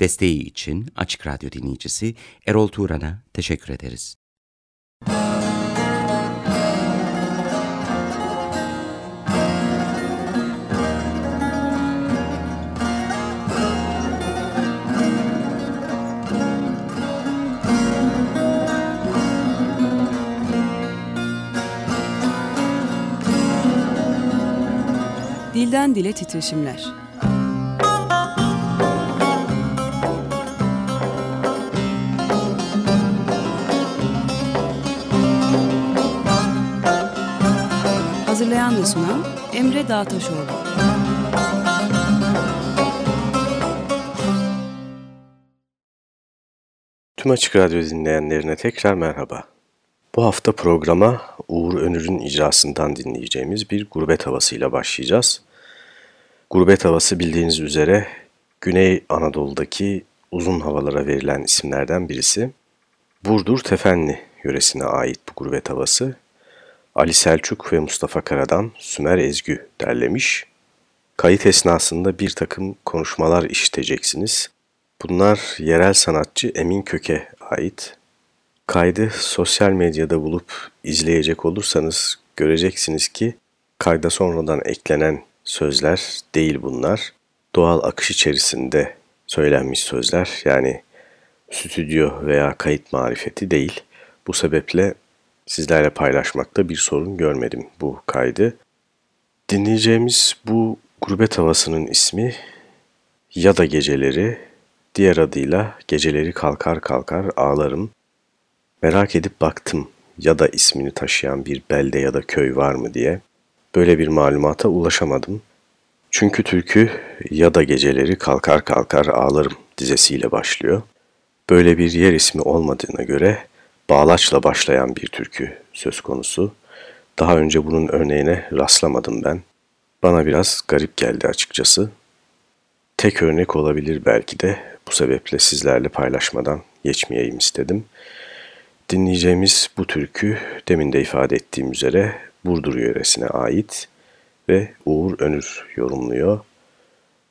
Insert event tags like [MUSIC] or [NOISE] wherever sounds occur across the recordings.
Desteği için Açık Radyo dinleyicisi Erol Turan'a teşekkür ederiz. Dilden Dile Titreşimler Hazırlayan ve sunan Emre Dağtaşoğlu. Tüm Açık Radyo dinleyenlerine tekrar merhaba. Bu hafta programa Uğur Önür'ün icrasından dinleyeceğimiz bir gurbet havasıyla başlayacağız. Gurbet havası bildiğiniz üzere Güney Anadolu'daki uzun havalara verilen isimlerden birisi. Burdur Tefenli yöresine ait bu gurbet havası Ali Selçuk ve Mustafa Karadan Sümer Ezgü derlemiş. Kayıt esnasında bir takım konuşmalar işiteceksiniz. Bunlar yerel sanatçı Emin Köke ait. Kaydı sosyal medyada bulup izleyecek olursanız göreceksiniz ki kayda sonradan eklenen sözler değil bunlar. Doğal akış içerisinde söylenmiş sözler yani stüdyo veya kayıt marifeti değil. Bu sebeple sizlerle paylaşmakta bir sorun görmedim bu kaydı. Dinleyeceğimiz bu gurbet havasının ismi ya da geceleri, diğer adıyla geceleri kalkar kalkar ağlarım. Merak edip baktım ya da ismini taşıyan bir belde ya da köy var mı diye. Böyle bir malumata ulaşamadım. Çünkü türkü ya da geceleri kalkar kalkar ağlarım dizesiyle başlıyor. Böyle bir yer ismi olmadığına göre bağlaçla başlayan bir türkü söz konusu. Daha önce bunun örneğine rastlamadım ben. Bana biraz garip geldi açıkçası. Tek örnek olabilir belki de bu sebeple sizlerle paylaşmadan geçmeyeyim istedim. Dinleyeceğimiz bu türkü demin de ifade ettiğim üzere Burdur yöresine ait ve Uğur Önür yorumluyor.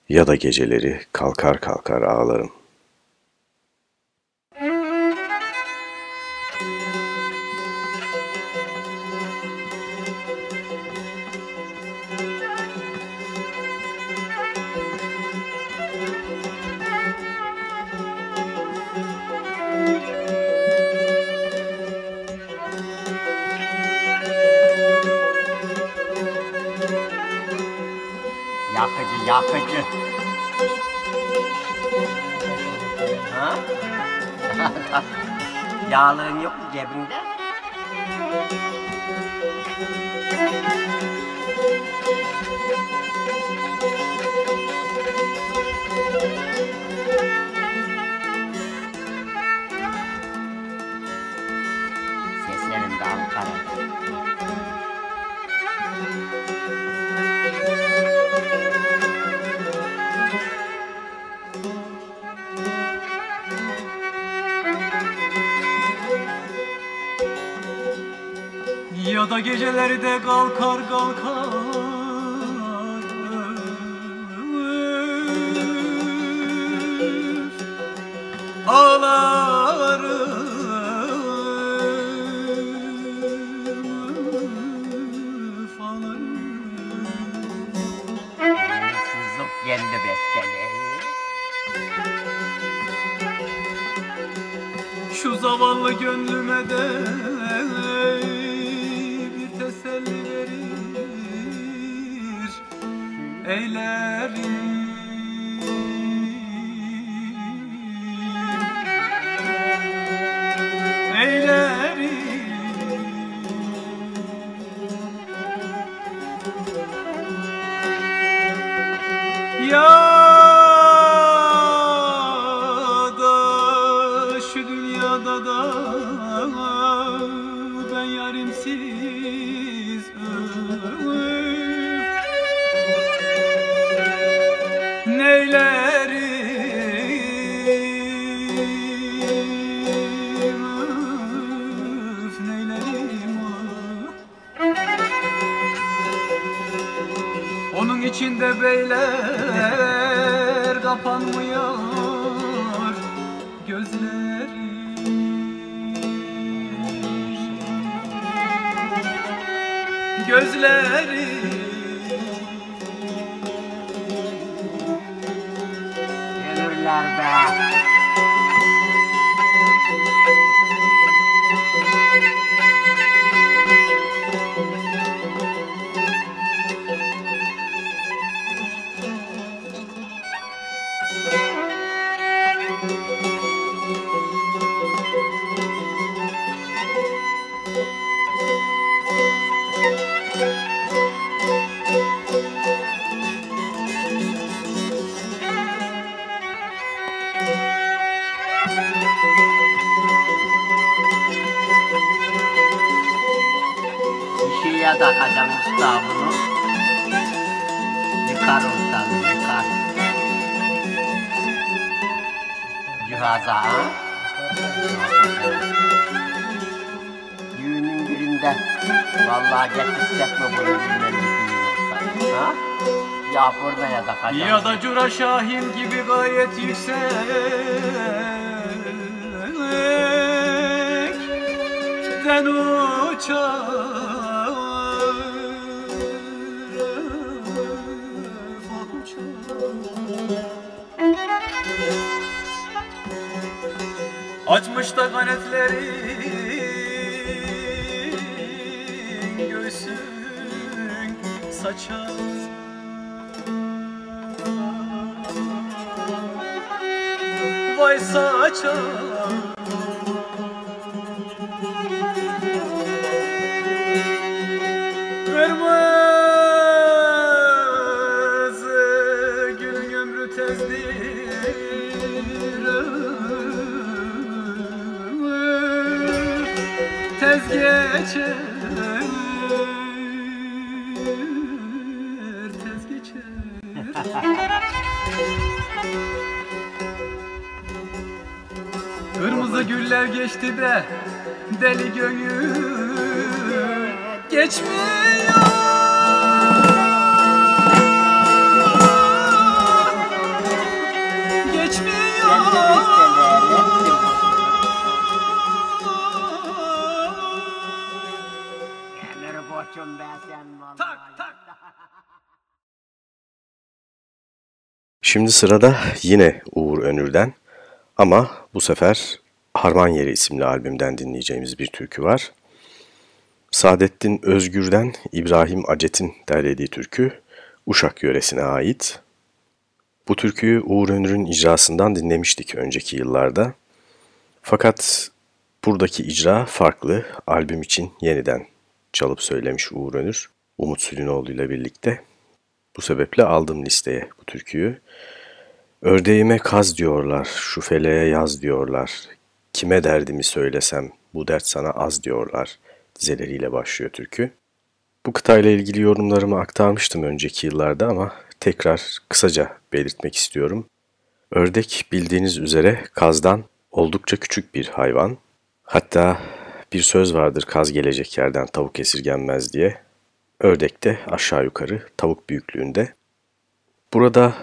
Ya da geceleri kalkar kalkar ağlarım. Yağlığın yok mu cebinde? Ya da geceleri de kalkar kalkar Cura Şahin gibi gayet yüksek Den uçar. Açmış da kanetleri Göğsün saçar Saçar Kırmızı gülün ömrü tezdir. Tez geçer Tez geçer [LAUGHS] Kırmızı güller geçti de deli gönül geçmiyor. Şimdi sırada yine Uğur Önür'den ama bu sefer Harman Yeri isimli albümden dinleyeceğimiz bir türkü var. Saadettin Özgür'den İbrahim Acet'in derlediği türkü Uşak yöresine ait. Bu türküyü Uğur Önür'ün icrasından dinlemiştik önceki yıllarda. Fakat buradaki icra farklı. Albüm için yeniden çalıp söylemiş Uğur Önür. Umut Sülünoğlu ile birlikte. Bu sebeple aldım listeye bu türküyü. Ördeğime kaz diyorlar, şu feleğe yaz diyorlar. Kime derdimi söylesem, bu dert sana az diyorlar. Dizeleriyle başlıyor türkü. Bu kıtayla ilgili yorumlarımı aktarmıştım önceki yıllarda ama tekrar kısaca belirtmek istiyorum. Ördek bildiğiniz üzere kazdan oldukça küçük bir hayvan. Hatta bir söz vardır kaz gelecek yerden tavuk esirgenmez diye. Ördek de aşağı yukarı tavuk büyüklüğünde. Burada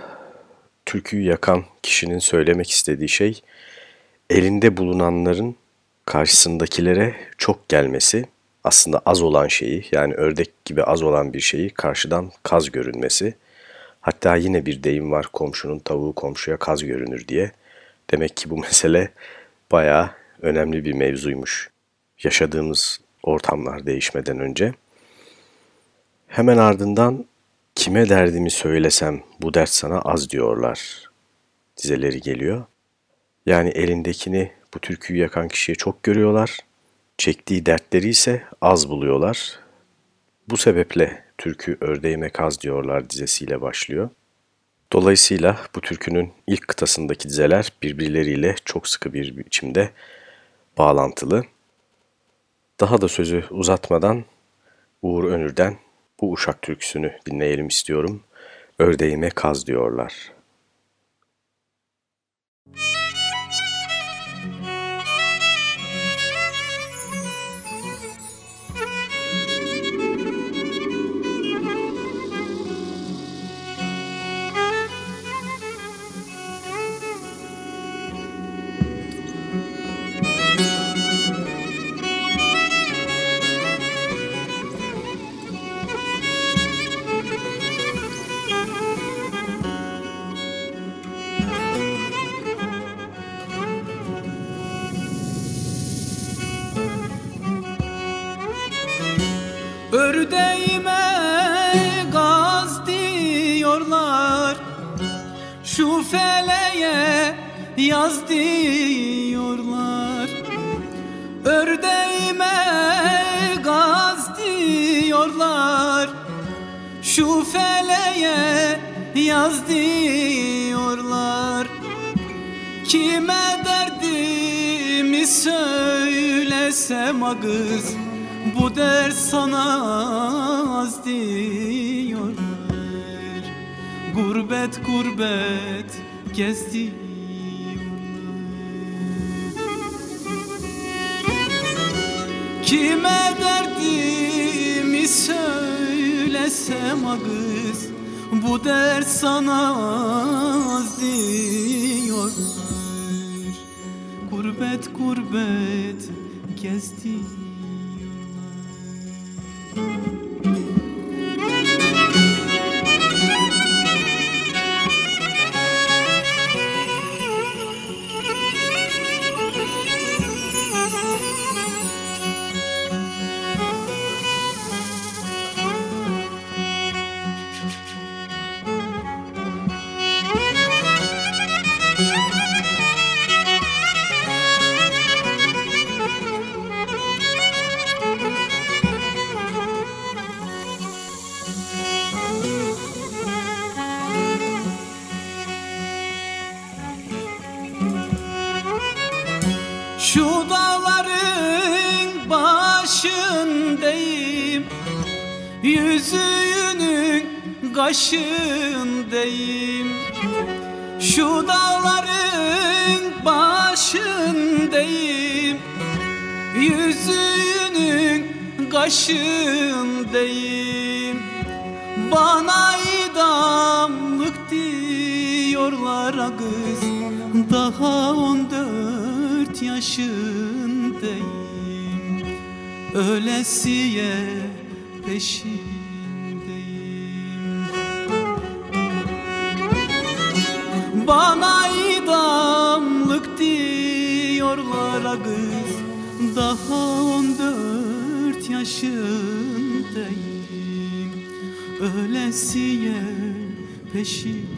türküyü yakan kişinin söylemek istediği şey elinde bulunanların karşısındakilere çok gelmesi, aslında az olan şeyi yani ördek gibi az olan bir şeyi karşıdan kaz görünmesi. Hatta yine bir deyim var komşunun tavuğu komşuya kaz görünür diye. Demek ki bu [LAUGHS] mesele bayağı önemli bir mevzuymuş. Yaşadığımız ortamlar değişmeden önce. Hemen ardından kime derdimi söylesem bu dert sana az diyorlar dizeleri geliyor. Yani elindekini bu türküyü yakan kişiye çok görüyorlar. Çektiği dertleri ise az buluyorlar. Bu sebeple türkü ördeğime kaz diyorlar dizesiyle başlıyor. Dolayısıyla bu türkünün ilk kıtasındaki dizeler birbirleriyle çok sıkı bir biçimde bağlantılı. Daha da sözü uzatmadan Uğur Önür'den bu uşak türküsünü dinleyelim istiyorum. Ördeğime kaz diyorlar. Feleğe yaz diyorlar. Ördeğime gaz diyorlar. Şu feleğe yaz diyorlar. Kime derdimi söylesem agız Bu dert sana az diyorlar Gurbet gurbet gezdi Kime derdimi söylesem agız Bu dert sana az diyorlar Gurbet gurbet gezdi Şu Yüzüğünün kaşındayım. Şu dağların başındayım. Yüzüğünün kaşındayım. Bana idamlık diyorlar kız. Daha on dört yaşındayım. Ölesiye peşindeyim. Bana idamlık diyorlar kız Daha on dört yaşındayım. Ölesiye peşindeyim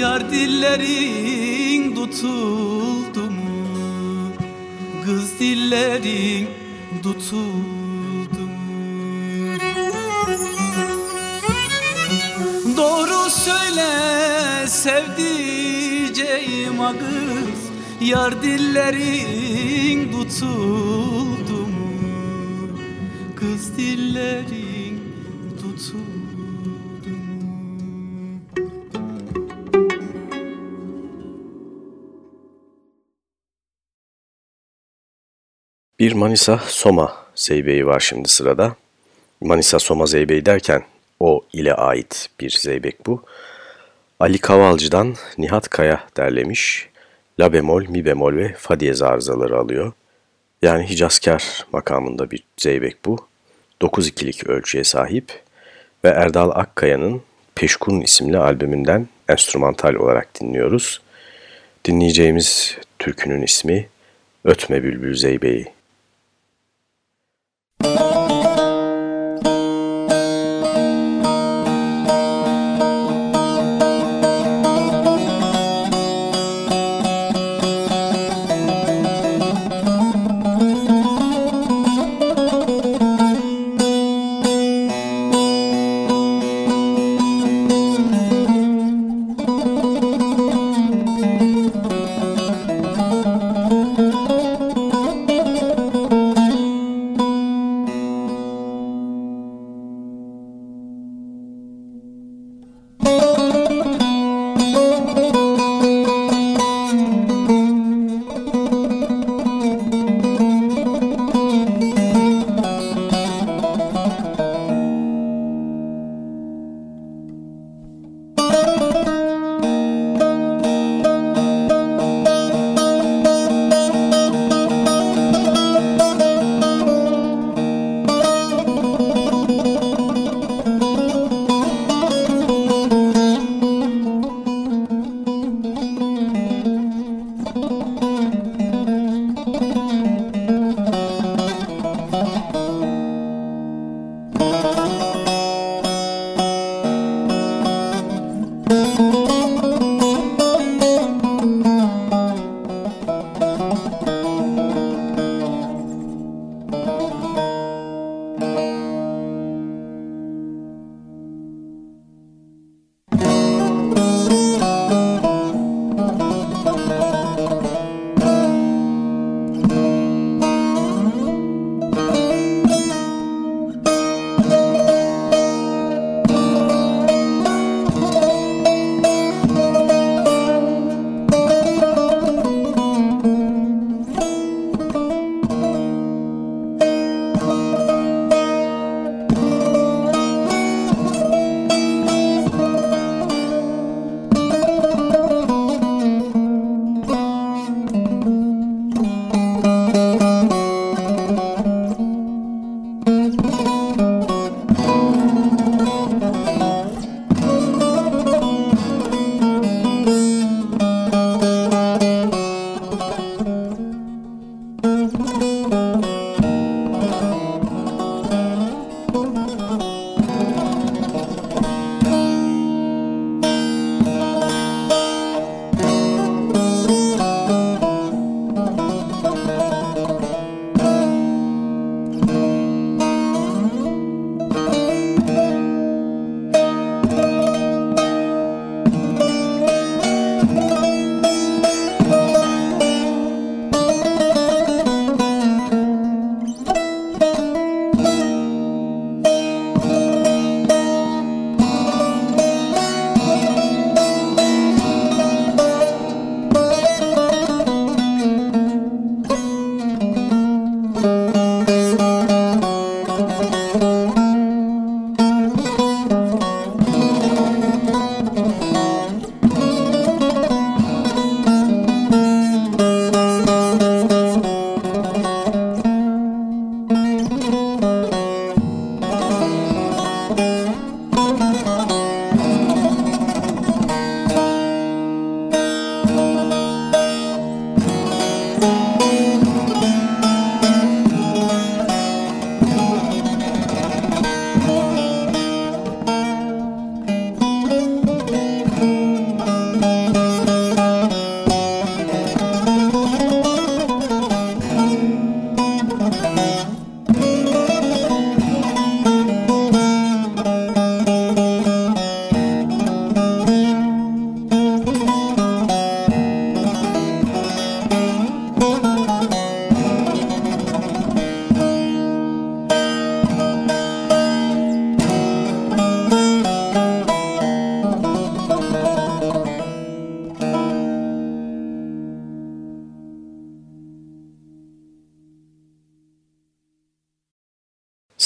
Yar dillerin tutuldu mu? Kız dillerin tutuldu mu? Doğru söyle sevdiceğim ağız Yar dillerin tutuldu mu? Kız dillerin Manisa Soma zeybeği var şimdi sırada. Manisa Soma zeybeği derken o ile ait bir zeybek bu. Ali Kavalcı'dan Nihat Kaya derlemiş. La bemol, mi bemol ve fa diyez arızaları alıyor. Yani Hicazkar makamında bir zeybek bu. 9-2'lik ölçüye sahip ve Erdal Akkaya'nın Peşkun isimli albümünden enstrümantal olarak dinliyoruz. Dinleyeceğimiz türkünün ismi Ötme Bülbül Zeybeği.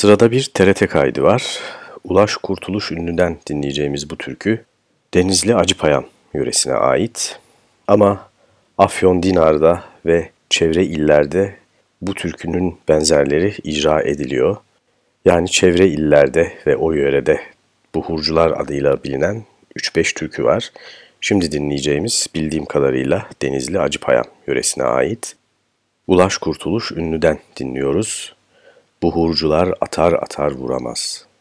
Sırada bir TRT kaydı var. Ulaş Kurtuluş ünlüden dinleyeceğimiz bu türkü Denizli Acıpayam yöresine ait. Ama Afyon Dinar'da ve çevre illerde bu türkünün benzerleri icra ediliyor. Yani çevre illerde ve o yörede Buhurcular adıyla bilinen 3-5 türkü var. Şimdi dinleyeceğimiz bildiğim kadarıyla Denizli Acıpayam yöresine ait. Ulaş Kurtuluş ünlüden dinliyoruz. Buhurcular atar atar vuramaz.''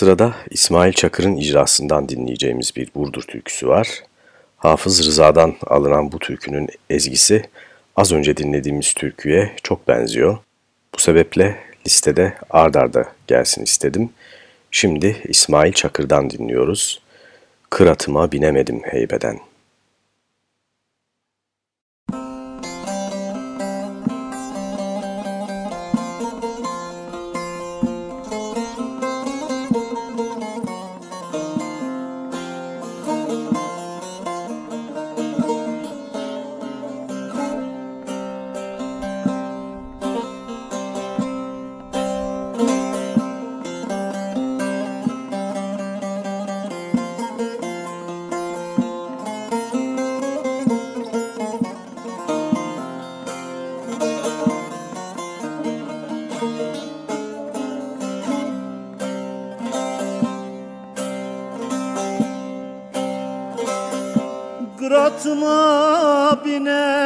Sırada İsmail Çakır'ın icrasından dinleyeceğimiz bir Burdur türküsü var. Hafız Rıza'dan alınan bu türkünün ezgisi az önce dinlediğimiz türküye çok benziyor. Bu sebeple listede ard arda gelsin istedim. Şimdi İsmail Çakır'dan dinliyoruz. Kıratıma binemedim heybeden. Gratıma biner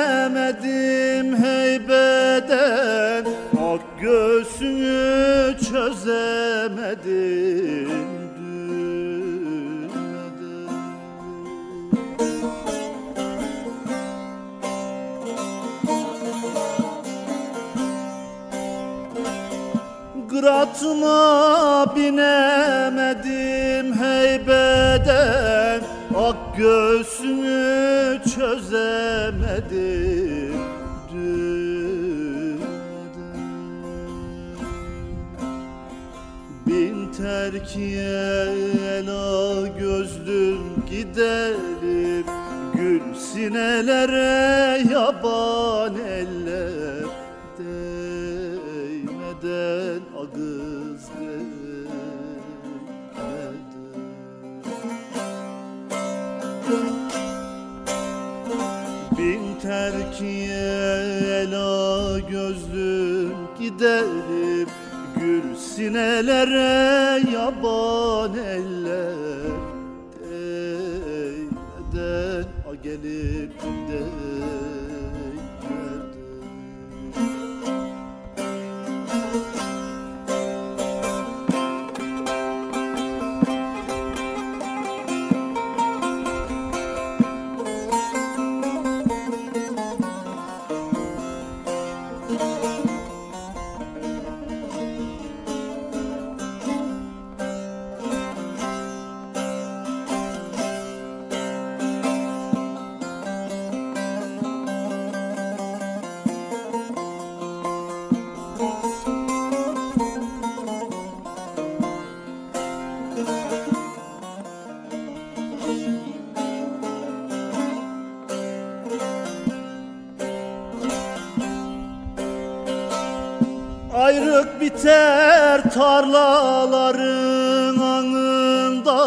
tarlaların anında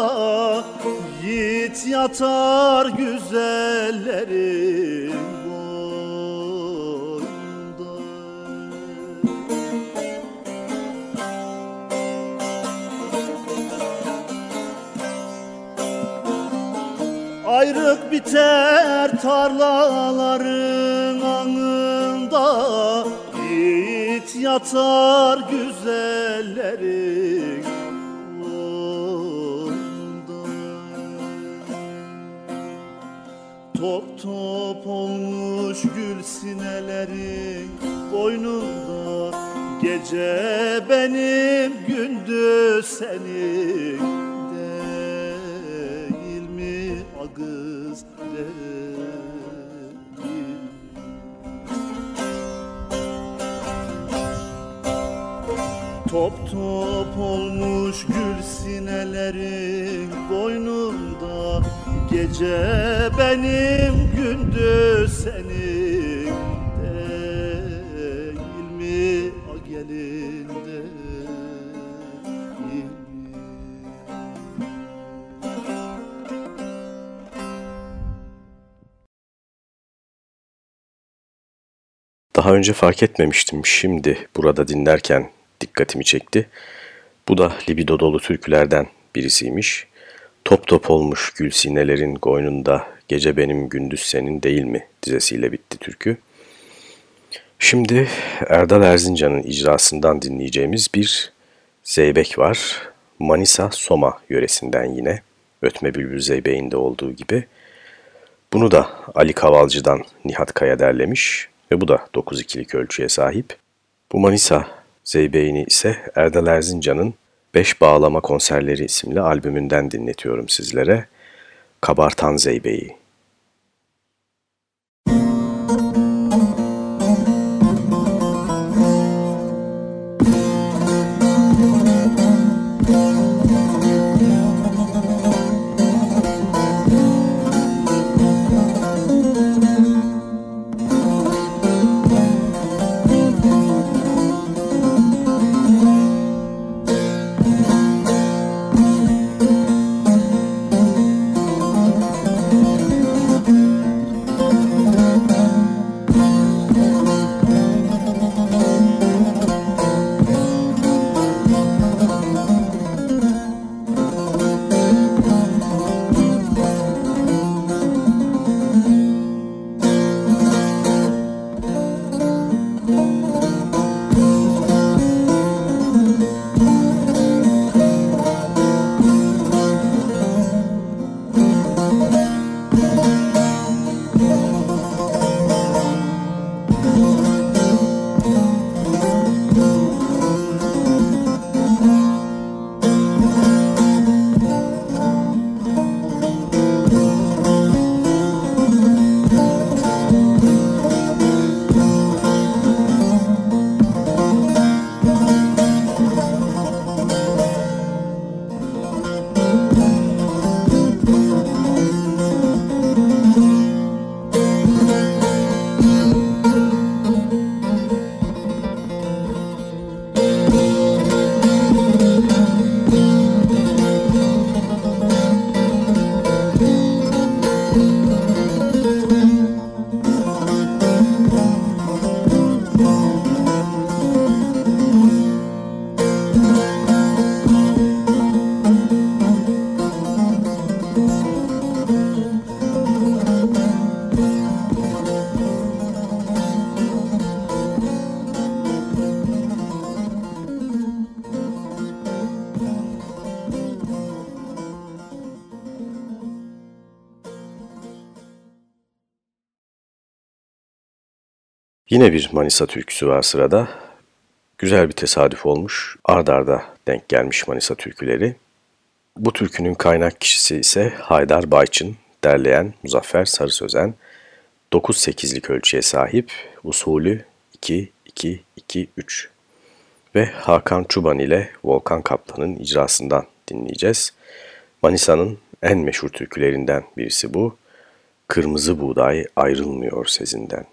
Yiğit yatar güzellerin boynunda. Ayrık biter tarlaların anında Yiğit yatar sinelerin boynunda Gece benim gündüz senin değil mi a gelin değil? Daha önce fark etmemiştim. Şimdi burada dinlerken dikkatimi çekti. Bu da libido dolu türkülerden birisiymiş. Top top olmuş gül sinelerin koynunda gece benim gündüz senin değil mi dizesiyle bitti türkü. Şimdi Erdal Erzincan'ın icrasından dinleyeceğimiz bir zeybek var. Manisa Soma yöresinden yine. Ötme Bülbül Zeybeğinde olduğu gibi. Bunu da Ali Kavalcı'dan Nihat Kaya derlemiş ve bu da 9-2'lik ölçüye sahip. Bu Manisa Zeybeğini ise Erdal Erzincan'ın Beş Bağlama Konserleri isimli albümünden dinletiyorum sizlere. Kabartan Zeybeği. Yine bir Manisa türküsü var sırada. Güzel bir tesadüf olmuş. Ard arda denk gelmiş Manisa türküleri. Bu türkünün kaynak kişisi ise Haydar Bayçın, derleyen Muzaffer Sarı Sözen. 9-8'lik ölçüye sahip, usulü 2-2-2-3 ve Hakan Çuban ile Volkan Kaplan'ın icrasından dinleyeceğiz. Manisa'nın en meşhur türkülerinden birisi bu. Kırmızı buğday ayrılmıyor sezinden.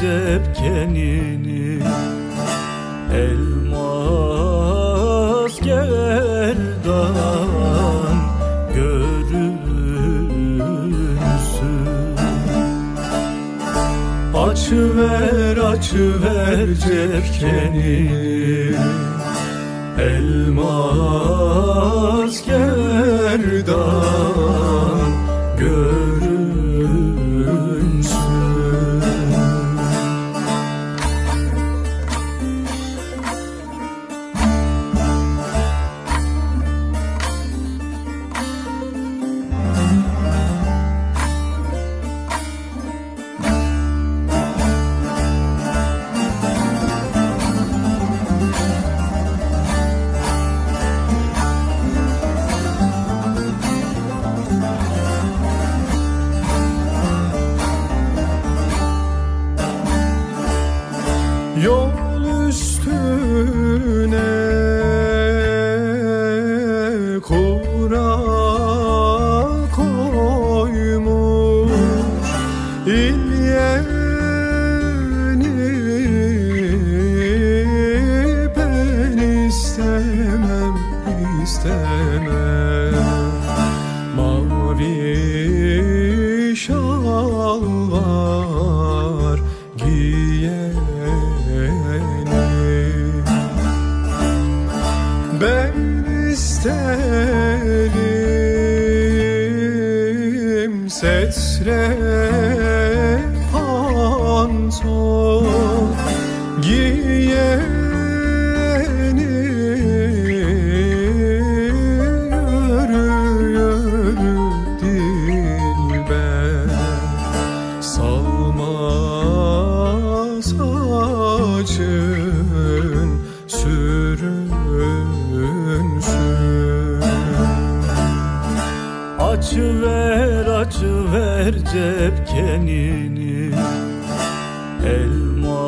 Cepkenini Elmas gerdan görünsün Açıver açıver cepkenini Elmas gerdan elim setre panso giyelim. Cepkenini Elmas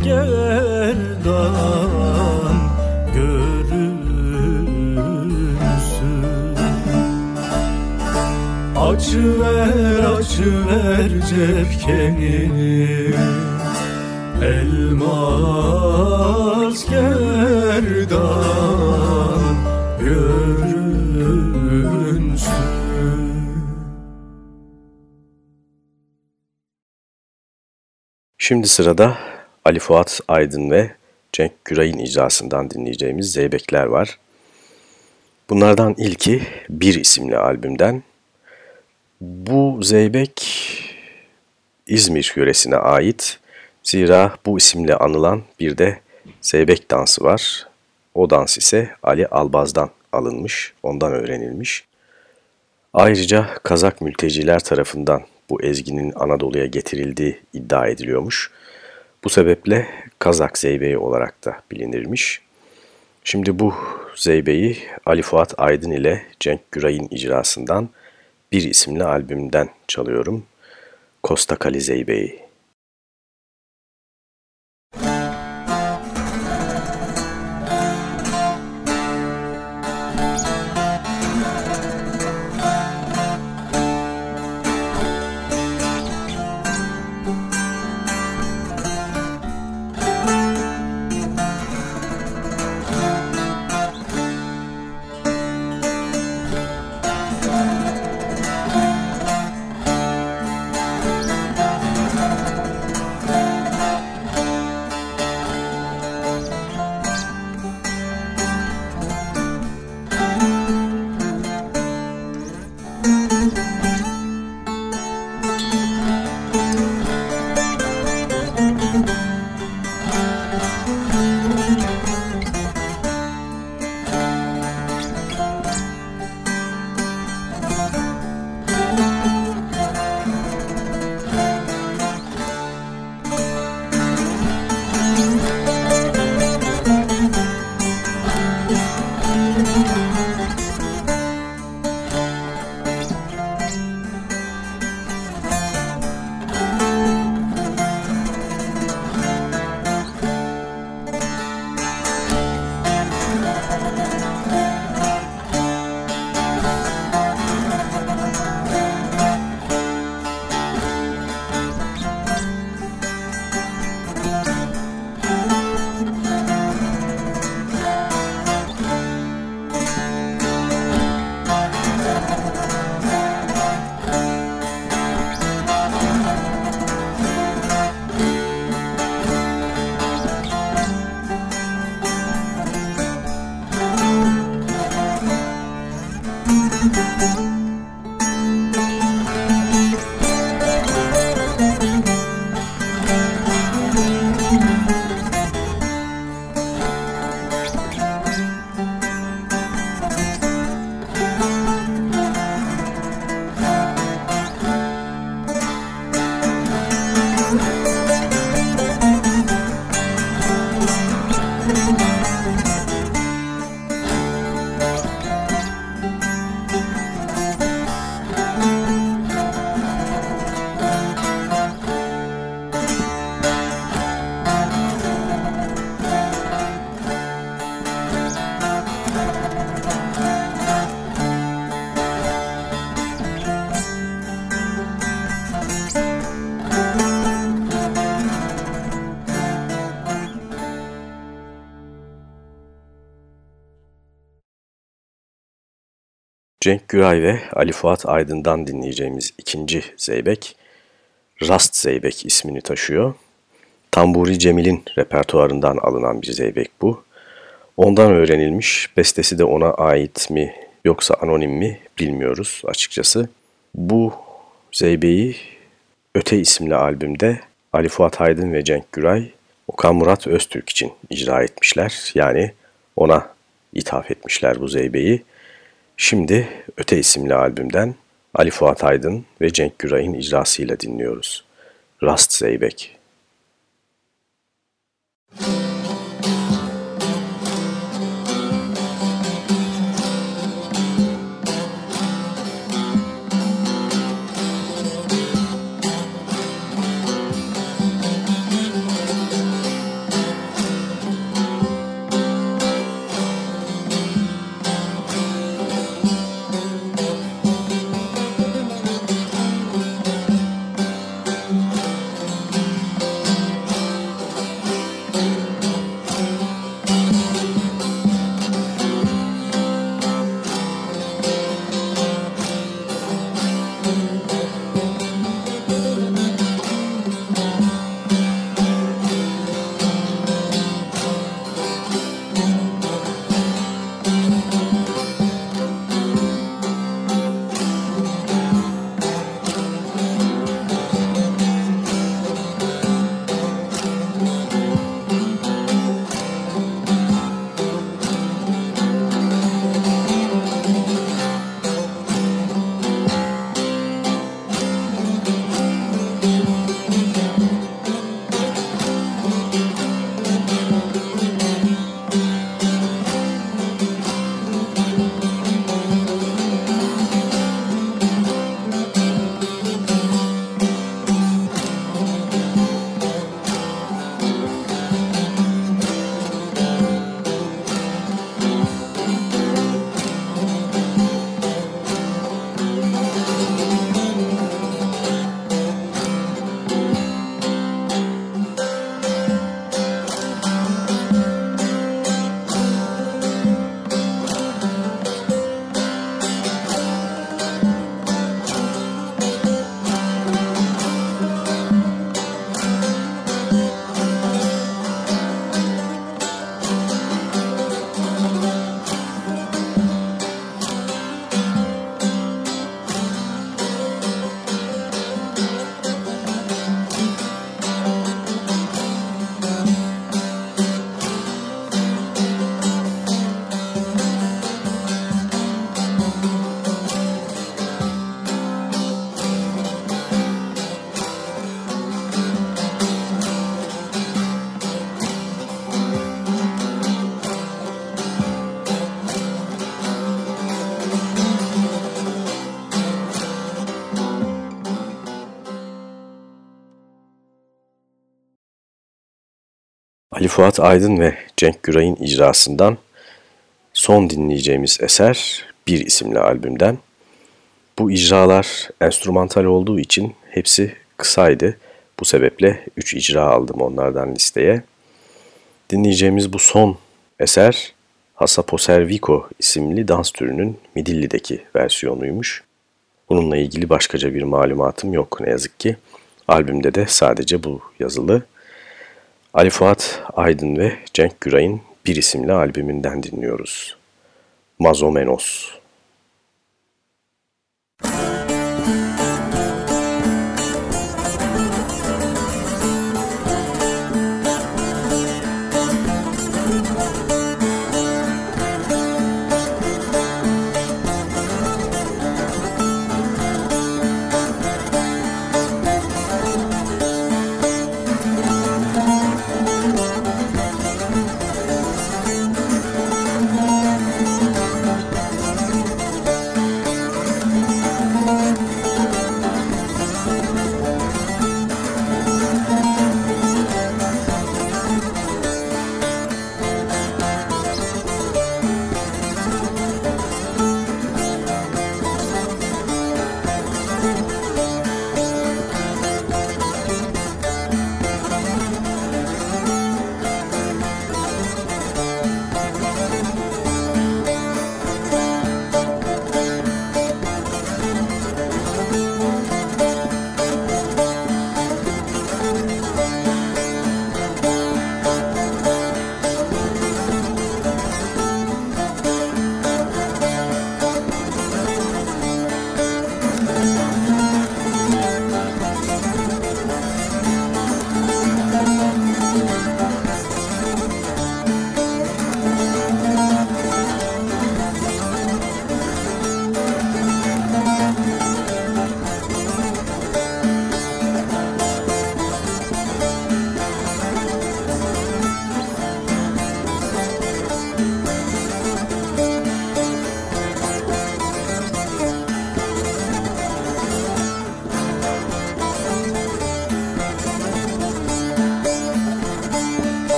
gerdan görünsün. Açıver açıver cepkenini Elmas Şimdi sırada Ali Fuat Aydın ve Cenk Güray'ın icrasından dinleyeceğimiz Zeybekler var. Bunlardan ilki Bir isimli albümden. Bu Zeybek İzmir yöresine ait. Zira bu isimle anılan bir de Zeybek dansı var. O dans ise Ali Albaz'dan alınmış, ondan öğrenilmiş. Ayrıca Kazak mülteciler tarafından bu ezginin Anadolu'ya getirildiği iddia ediliyormuş. Bu sebeple Kazak Zeybeği olarak da bilinirmiş. Şimdi bu Zeybe'yi Ali Fuat Aydın ile Cenk Güray'ın icrasından bir isimli albümden çalıyorum. Costa Kali Zeybe'yi. Cenk Güray ve Ali Fuat Aydın'dan dinleyeceğimiz ikinci Zeybek, Rast Zeybek ismini taşıyor. Tamburi Cemil'in repertuarından alınan bir Zeybek bu. Ondan öğrenilmiş, bestesi de ona ait mi yoksa anonim mi bilmiyoruz açıkçası. Bu Zeybe'yi Öte isimli albümde Ali Fuat Aydın ve Cenk Güray Okan Murat Öztürk için icra etmişler. Yani ona ithaf etmişler bu Zeybe'yi. Şimdi Öte isimli albümden Ali Fuat Aydın ve Cenk Güray'ın icrasıyla dinliyoruz. Rast Zeybek. Fuat Aydın ve Cenk Güray'ın icrasından son dinleyeceğimiz eser Bir isimli albümden. Bu icralar enstrümantal olduğu için hepsi kısaydı. Bu sebeple 3 icra aldım onlardan listeye. Dinleyeceğimiz bu son eser Hasaposerviko isimli dans türünün Midilli'deki versiyonuymuş. Bununla ilgili başkaca bir malumatım yok ne yazık ki. Albümde de sadece bu yazılı. Ali Fuat Aydın ve Cenk Güray'ın bir isimli albümünden dinliyoruz. Mazomenos.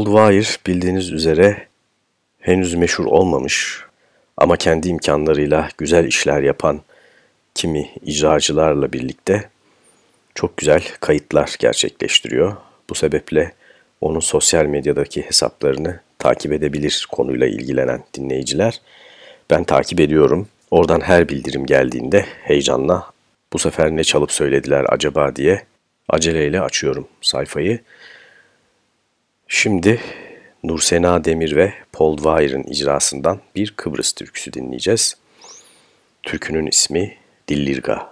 Dwyer bildiğiniz üzere henüz meşhur olmamış ama kendi imkanlarıyla güzel işler yapan kimi icracılarla birlikte çok güzel kayıtlar gerçekleştiriyor. Bu sebeple onun sosyal medyadaki hesaplarını takip edebilir konuyla ilgilenen dinleyiciler. Ben takip ediyorum. Oradan her bildirim geldiğinde heyecanla bu sefer ne çalıp söylediler acaba diye aceleyle açıyorum sayfayı. Şimdi Nursena Demir ve Paul Dwyer'ın icrasından bir Kıbrıs türküsü dinleyeceğiz. Türkünün ismi Dillirga.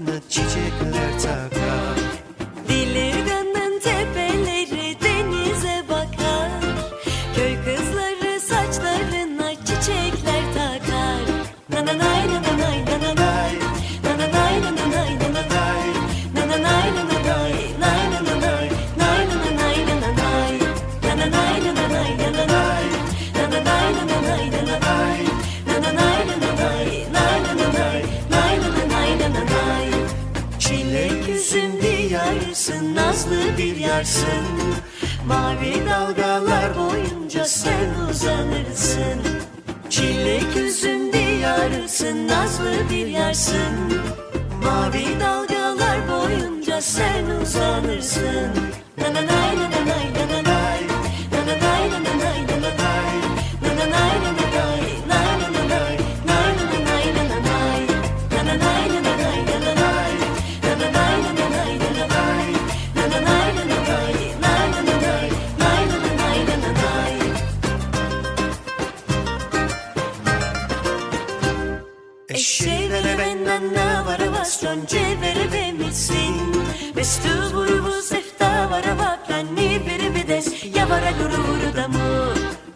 na na yarsın Mavi dalgalar boyunca sen uzanırsın. Çilek yüzün diyarsın nazlı bir yarsın Mavi dalgalar boyunca sen uzanırsın. Nananay nananay nananay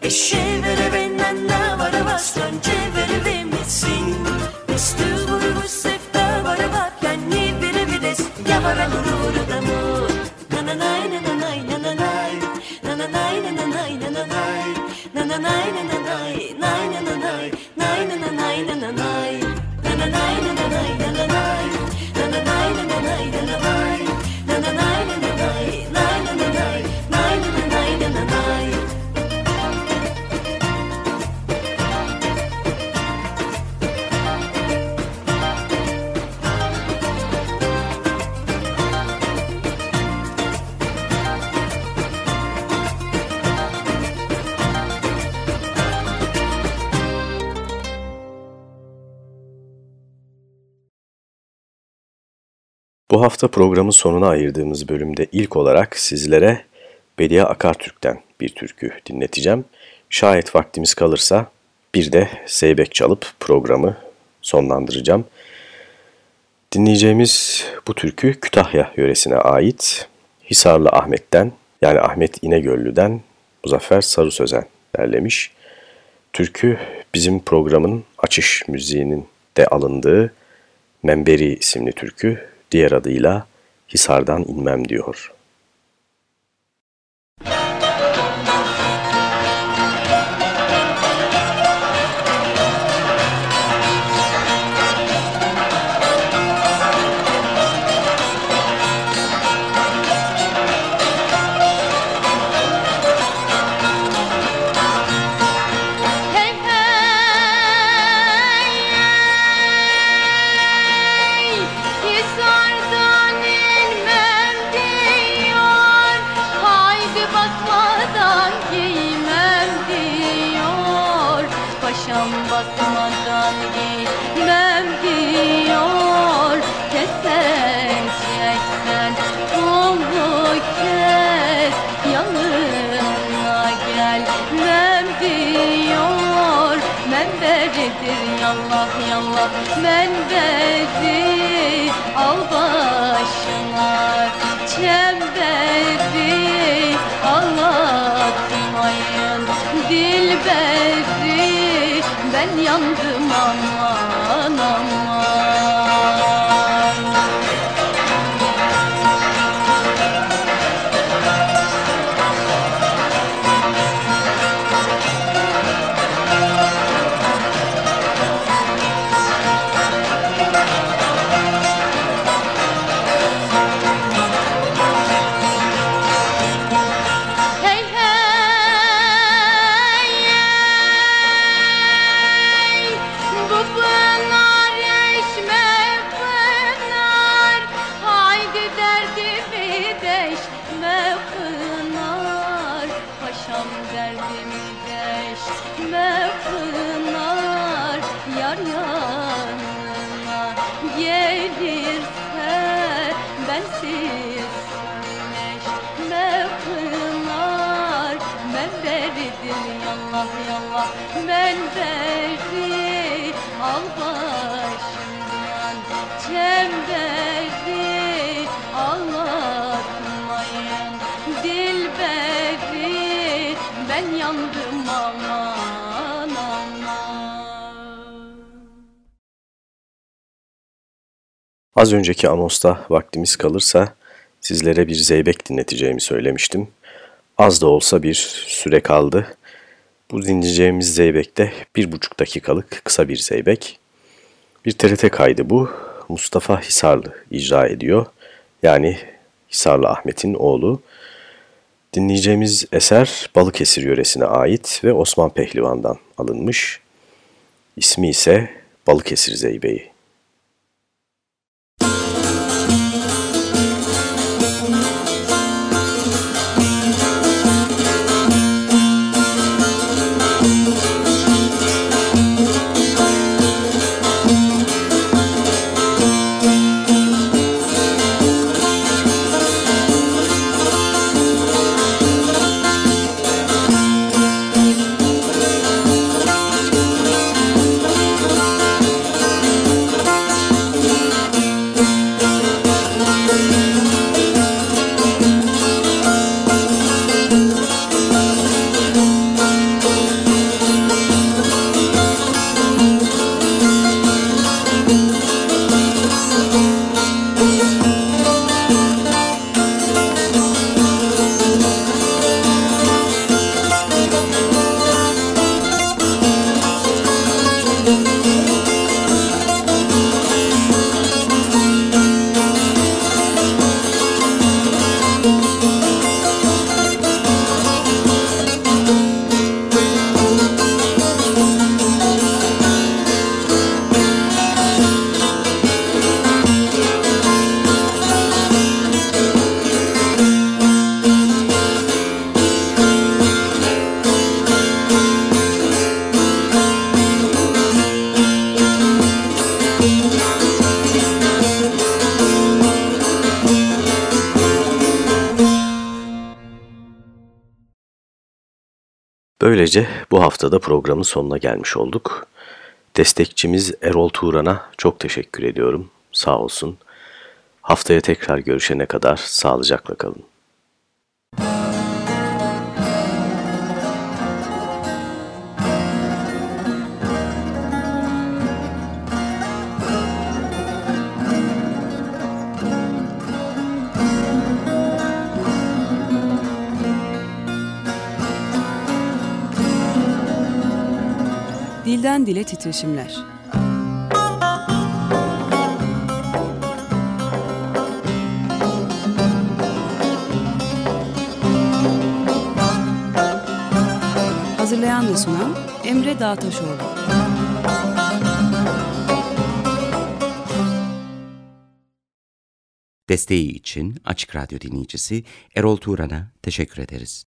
mu Eşeğlere benden ne var Bu hafta programın sonuna ayırdığımız bölümde ilk olarak sizlere Bediye Akartürk'ten bir türkü dinleteceğim. Şayet vaktimiz kalırsa bir de Zeybek çalıp programı sonlandıracağım. Dinleyeceğimiz bu türkü Kütahya yöresine ait Hisarlı Ahmet'ten yani Ahmet İnegöllü'den Muzaffer Sarı Sözen derlemiş. Türkü bizim programın açış müziğinin de alındığı Memberi isimli türkü diğer adıyla Hisardan inmem diyor. Yallah yallah Ben beri al başımdan Çemberi anlatmayın Dilberi ben yandım aman Az önceki anonsta vaktimiz kalırsa sizlere bir zeybek dinleteceğimi söylemiştim. Az da olsa bir süre kaldı. Bu dinleyeceğimiz zeybek de bir buçuk dakikalık kısa bir zeybek. Bir TRT kaydı bu. Mustafa Hisarlı icra ediyor. Yani Hisarlı Ahmet'in oğlu. Dinleyeceğimiz eser Balıkesir yöresine ait ve Osman Pehlivan'dan alınmış. İsmi ise Balıkesir Zeybeği. Böylece bu haftada programın sonuna gelmiş olduk. Destekçimiz Erol Turan'a çok teşekkür ediyorum. Sağ olsun. Haftaya tekrar görüşene kadar sağlıcakla kalın. Dilden dile titreşimler. Hazırlayan ve sunan Emre Dağtaşoğlu. Desteği için Açık Radyo dinleyicisi Erol Turan'a teşekkür ederiz.